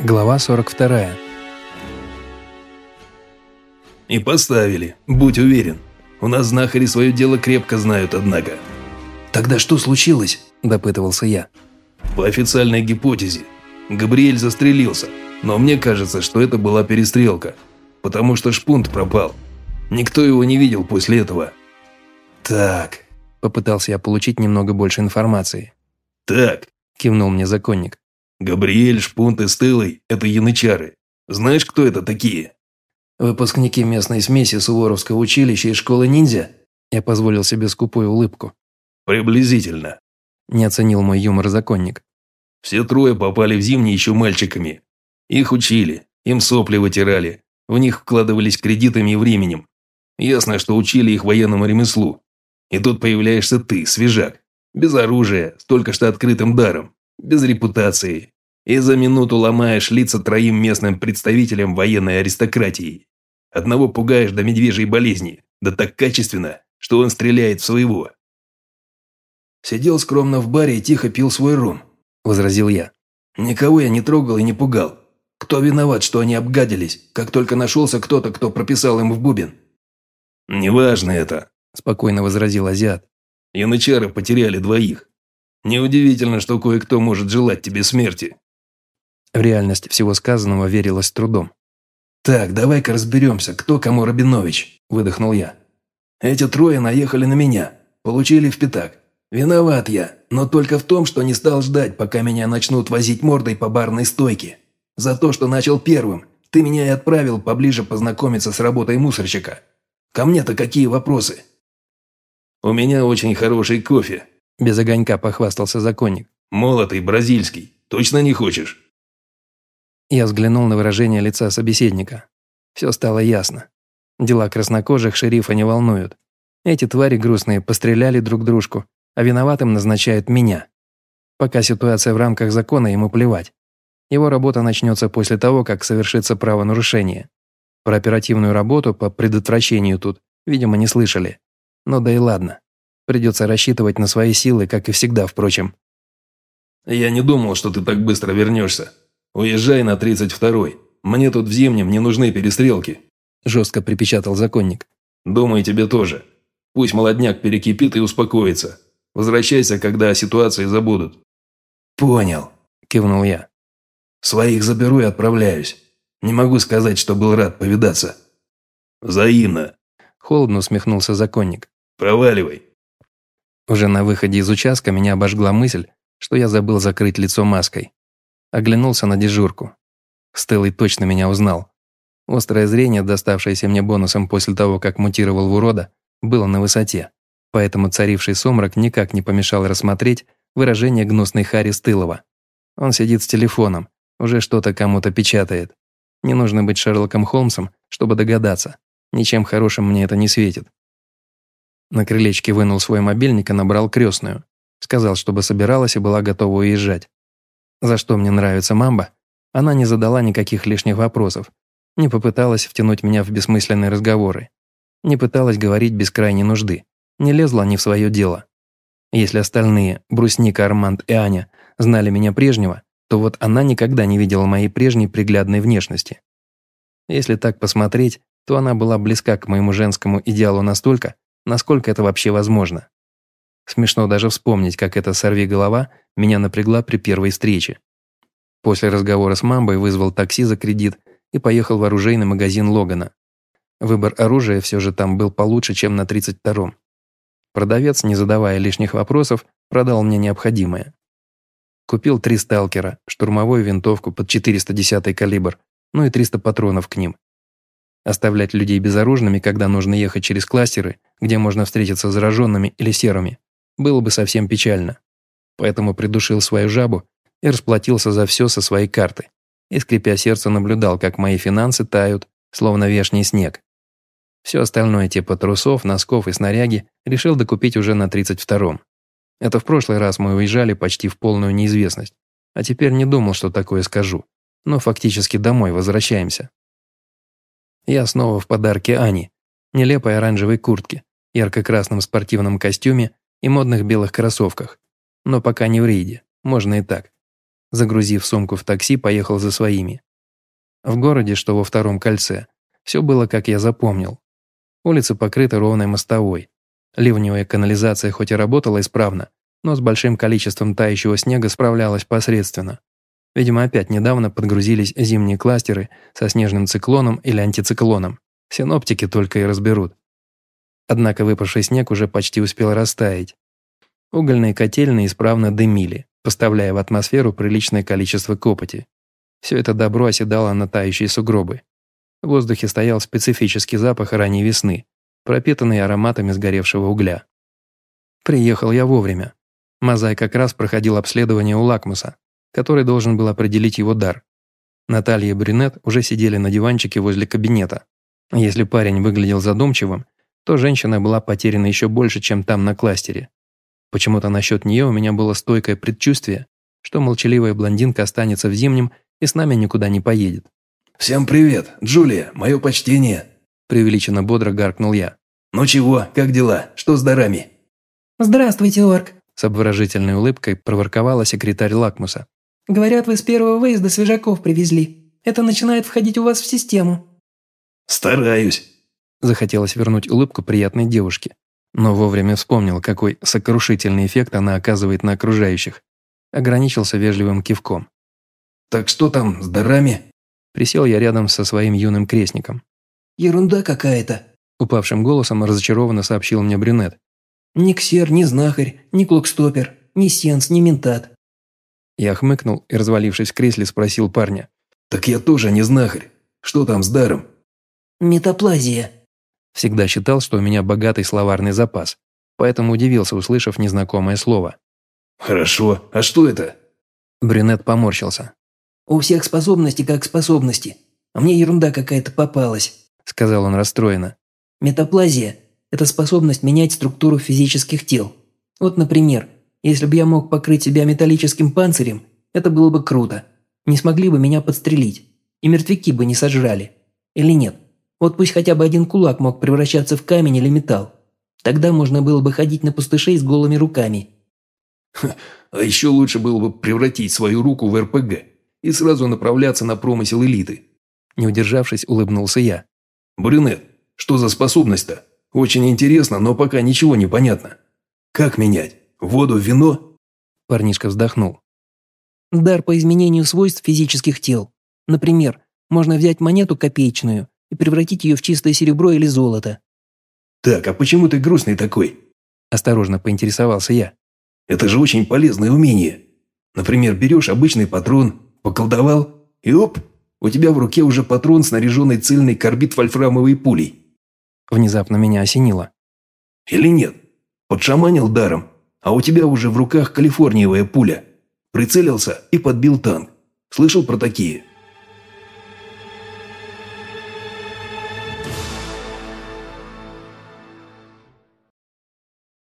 Глава 42. И поставили, будь уверен. У нас знахари свое дело крепко знают, однако. «Тогда что случилось?» – допытывался я. По официальной гипотезе, Габриэль застрелился, но мне кажется, что это была перестрелка, потому что шпунт пропал. Никто его не видел после этого. «Так», – попытался я получить немного больше информации. «Так», – кивнул мне законник. Габриэль, Шпунт и Стылый – это янычары. Знаешь, кто это такие?» «Выпускники местной смеси Суворовского училища и школы ниндзя?» Я позволил себе скупую улыбку. «Приблизительно», – не оценил мой юмор законник. «Все трое попали в зимний еще мальчиками. Их учили, им сопли вытирали, в них вкладывались кредитами и временем. Ясно, что учили их военному ремеслу. И тут появляешься ты, свежак, без оружия, с только что открытым даром без репутации, и за минуту ломаешь лица троим местным представителям военной аристократии. Одного пугаешь до медвежьей болезни, да так качественно, что он стреляет в своего. «Сидел скромно в баре и тихо пил свой ром», – возразил я. «Никого я не трогал и не пугал. Кто виноват, что они обгадились, как только нашелся кто-то, кто прописал им в бубен?» «Неважно это», – спокойно возразил азиат. «Янычары потеряли двоих. Неудивительно, что кое-кто может желать тебе смерти». В реальность всего сказанного верилось с трудом. «Так, давай-ка разберемся, кто кому Рабинович», – выдохнул я. «Эти трое наехали на меня, получили в пятак. Виноват я, но только в том, что не стал ждать, пока меня начнут возить мордой по барной стойке. За то, что начал первым, ты меня и отправил поближе познакомиться с работой мусорщика. Ко мне-то какие вопросы?» «У меня очень хороший кофе», без огонька похвастался законник. «Молотый, бразильский. Точно не хочешь?» Я взглянул на выражение лица собеседника. Все стало ясно. Дела краснокожих шерифа не волнуют. Эти твари грустные постреляли друг дружку, а виноватым назначают меня. Пока ситуация в рамках закона, ему плевать. Его работа начнется после того, как совершится правонарушение. Про оперативную работу по предотвращению тут, видимо, не слышали. Но да и ладно. Придется рассчитывать на свои силы, как и всегда, впрочем. «Я не думал, что ты так быстро вернешься. Уезжай на 32-й. Мне тут в Зимнем не нужны перестрелки», – жестко припечатал законник. «Думаю, тебе тоже. Пусть молодняк перекипит и успокоится. Возвращайся, когда о ситуации забудут». «Понял», – кивнул я. «Своих заберу и отправляюсь. Не могу сказать, что был рад повидаться». «Взаимно», – холодно усмехнулся законник. «Проваливай». Уже на выходе из участка меня обожгла мысль, что я забыл закрыть лицо маской. Оглянулся на дежурку. Стеллой точно меня узнал. Острое зрение, доставшееся мне бонусом после того, как мутировал в урода, было на высоте, поэтому царивший сумрак никак не помешал рассмотреть выражение гнусной Хари Стылова. Он сидит с телефоном, уже что-то кому-то печатает. Не нужно быть Шерлоком Холмсом, чтобы догадаться. Ничем хорошим мне это не светит. На крылечке вынул свой мобильник и набрал крестную. Сказал, чтобы собиралась и была готова уезжать. За что мне нравится мамба? Она не задала никаких лишних вопросов. Не попыталась втянуть меня в бессмысленные разговоры. Не пыталась говорить без крайней нужды. Не лезла ни в свое дело. Если остальные, Брусника, Арманд и Аня, знали меня прежнего, то вот она никогда не видела моей прежней приглядной внешности. Если так посмотреть, то она была близка к моему женскому идеалу настолько, насколько это вообще возможно. Смешно даже вспомнить, как эта сорви-голова меня напрягла при первой встрече. После разговора с мамбой вызвал такси за кредит и поехал в оружейный магазин Логана. Выбор оружия все же там был получше, чем на 32-м. Продавец, не задавая лишних вопросов, продал мне необходимое. Купил три сталкера, штурмовую винтовку под 410 калибр, ну и 300 патронов к ним. Оставлять людей безоружными, когда нужно ехать через кластеры, где можно встретиться с зараженными или серыми, было бы совсем печально. Поэтому придушил свою жабу и расплатился за все со своей карты. И, скрипя сердце, наблюдал, как мои финансы тают, словно вешний снег. Все остальное типа трусов, носков и снаряги решил докупить уже на 32-м. Это в прошлый раз мы уезжали почти в полную неизвестность. А теперь не думал, что такое скажу. Но фактически домой возвращаемся. Я снова в подарке Ани, нелепой оранжевой куртке, ярко-красном спортивном костюме и модных белых кроссовках. Но пока не в рейде, можно и так. Загрузив сумку в такси, поехал за своими. В городе, что во втором кольце, все было, как я запомнил. Улицы покрыты ровной мостовой. Ливневая канализация хоть и работала исправно, но с большим количеством тающего снега справлялась посредственно. Видимо, опять недавно подгрузились зимние кластеры со снежным циклоном или антициклоном. Синоптики только и разберут. Однако выпавший снег уже почти успел растаять. Угольные котельные исправно дымили, поставляя в атмосферу приличное количество копоти. Все это добро оседало на тающие сугробы. В воздухе стоял специфический запах ранней весны, пропитанный ароматами сгоревшего угля. Приехал я вовремя. Мазай как раз проходил обследование у Лакмуса, который должен был определить его дар. Наталья и Брюнет уже сидели на диванчике возле кабинета. Если парень выглядел задумчивым, то женщина была потеряна еще больше, чем там на кластере. Почему-то насчет нее у меня было стойкое предчувствие, что молчаливая блондинка останется в зимнем и с нами никуда не поедет. «Всем привет, Джулия, мое почтение!» Преувеличенно бодро гаркнул я. «Ну чего, как дела? Что с дарами?» «Здравствуйте, Орк!» С обворожительной улыбкой проворковала секретарь Лакмуса. «Говорят, вы с первого выезда свежаков привезли. Это начинает входить у вас в систему». «Стараюсь!» Захотелось вернуть улыбку приятной девушке, но вовремя вспомнил, какой сокрушительный эффект она оказывает на окружающих. Ограничился вежливым кивком. «Так что там с дарами?» Присел я рядом со своим юным крестником. «Ерунда какая-то», – упавшим голосом разочарованно сообщил мне брюнет. «Ни ксер, ни знахарь, ни клокстопер, ни сенс, ни ментат». Я хмыкнул и, развалившись в кресле, спросил парня. «Так я тоже не знахарь. Что там с даром?» «Метаплазия», Всегда считал, что у меня богатый словарный запас, поэтому удивился, услышав незнакомое слово. «Хорошо. А что это?» Брюнет поморщился. «У всех способности как способности. А мне ерунда какая-то попалась», – сказал он расстроенно. «Метаплазия – это способность менять структуру физических тел. Вот, например, если бы я мог покрыть себя металлическим панцирем, это было бы круто. Не смогли бы меня подстрелить. И мертвяки бы не сожрали. Или нет?» Вот пусть хотя бы один кулак мог превращаться в камень или металл. Тогда можно было бы ходить на пустышей с голыми руками. а еще лучше было бы превратить свою руку в РПГ и сразу направляться на промысел элиты. Не удержавшись, улыбнулся я. Брюнет, что за способность-то? Очень интересно, но пока ничего не понятно. Как менять? Воду вино? Парнишка вздохнул. Дар по изменению свойств физических тел. Например, можно взять монету копеечную и превратить ее в чистое серебро или золото. «Так, а почему ты грустный такой?» Осторожно поинтересовался я. «Это же очень полезное умение. Например, берешь обычный патрон, поколдовал, и оп, у тебя в руке уже патрон, снаряженный цельной карбид вольфрамовой пулей». Внезапно меня осенило. «Или нет? Подшаманил даром, а у тебя уже в руках калифорниевая пуля. Прицелился и подбил танк. Слышал про такие?»